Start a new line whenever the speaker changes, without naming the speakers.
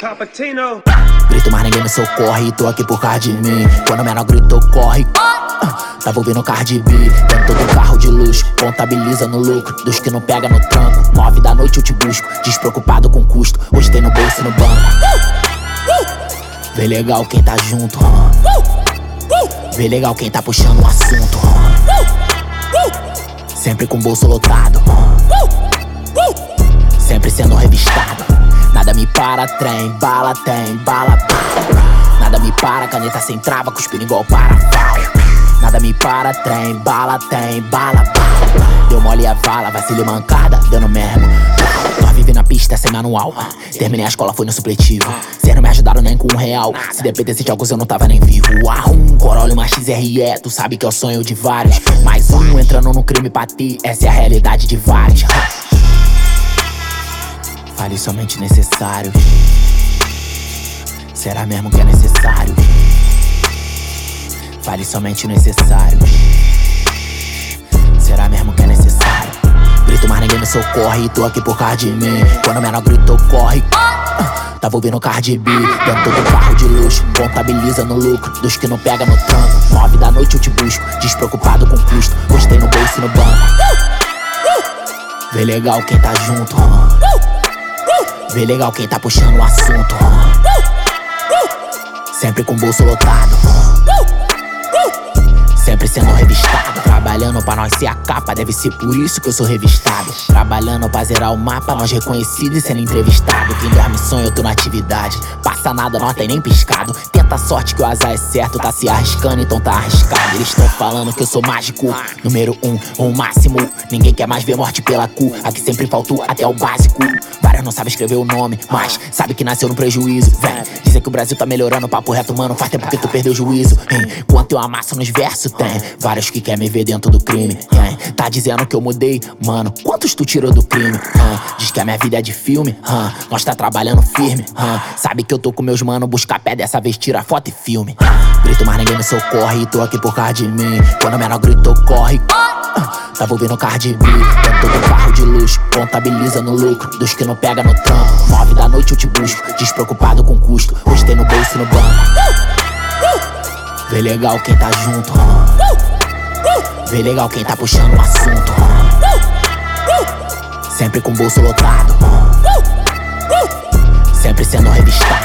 Cappuccino.
Grito, mas ninguém me socorre. Tô aqui por causa de mim. Quando o menor gritou, corre. Ah, Tava ouvindo Cardi B Dentro do carro de luxo Contabiliza no lucro Dos que não pega no tranco Nove da noite eu te busco Despreocupado com custo Hoje tem no bolso e no banco Vê legal quem tá junto Vê legal quem tá puxando o assunto Sempre com o bolso lotado Sempre sendo revistado Nada me para, trem, bala tem, bala. Nada me para, caneta sem trava, cuspindo igual para Nada me para, trem, bala tem, bala. Deu mole a vala, vacile mancada, dando mesmo Nós vive na pista sem manual Terminei a escola, fui no supletivo. Cê não me ajudaram nem com um real. Se dependesse de jogos eu não tava nem vivo. Arrum, Corolla, uma XRE Tu sabe que é o sonho de vários. Mais um entrando no crime pra ti Essa é a realidade de vários Fale somente necessário. Será mesmo que é necessário? Fale somente necessário. Será mesmo que é necessário? Grito, mas ninguém me socorre. Tô aqui por causa de mim. Quando o menor gritou, corre. Ah, tava ouvindo Cardi B Dentro do carro de luxo Contabiliza no lucro Dos que não pega no tranco Nove da noite eu te busco Despreocupado com custo tem no bolso e no banco Vê legal quem tá junto Vê legal quem tá puxando o assunto. Sempre com o bolso lotado. Sempre sendo revistado. Trabalhando pra nós ser a capa, deve ser por isso que eu sou revistado. Trabalhando pra zerar o mapa, nós reconhecidos e sendo entrevistado. Quem dorme sonha, eu tô na atividade. Passa nada, nós tem nem piscado. Tenta sorte que o azar é certo, tá se arriscando, então tá arriscado. Eles tão falando que eu sou mágico, número um, o máximo. Ninguém quer mais ver morte pela cu. Aqui sempre faltou até o básico. Várias não sabem escrever o nome, mas sabe que nasceu no prejuízo. Vem, dizem que o Brasil tá melhorando, papo reto, mano. Faz tempo que tu perdeu o juízo. Enquanto eu amasso nos versos, tem vários que quer me ver dentro do crime. Quem tá dizendo que eu mudei, mano? Quantos tu tirou do crime? diz que a minha vida é de filme, nós tá trabalhando firme. sabe que eu tô com meus mano, buscar pé dessa vez, tira foto e filme. Grito, mas ninguém me socorre. Tô aqui por causa de mim. Quando o menor gritou, corre. Tava ouvindo Cardi B Dentro do carro de luxo Contabiliza no lucro Dos que não pega no trampo Nove da noite eu te busco Despreocupado com custo Hoje tem no bolso e no banco Vê legal quem tá junto Vê legal quem tá puxando o assunto Sempre com o bolso lotado. Sempre sendo revistado